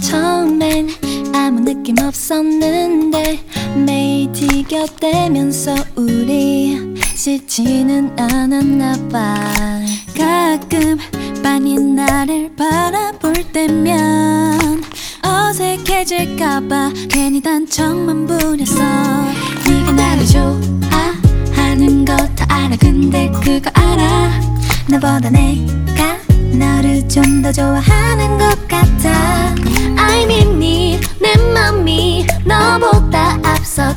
처음엔 아무 느낌 없었는데 매일 지겹대면서 우리 싫지는 않았나봐. 가끔 빤히 나를 바라볼 때면 어색해질까봐 괜히 단청만 부렸어 네가 나를 줘. 너보다 내가 너를 좀 더 좋아하는 것 같아. I'm in need 네, 내 맘이 너보다 앞서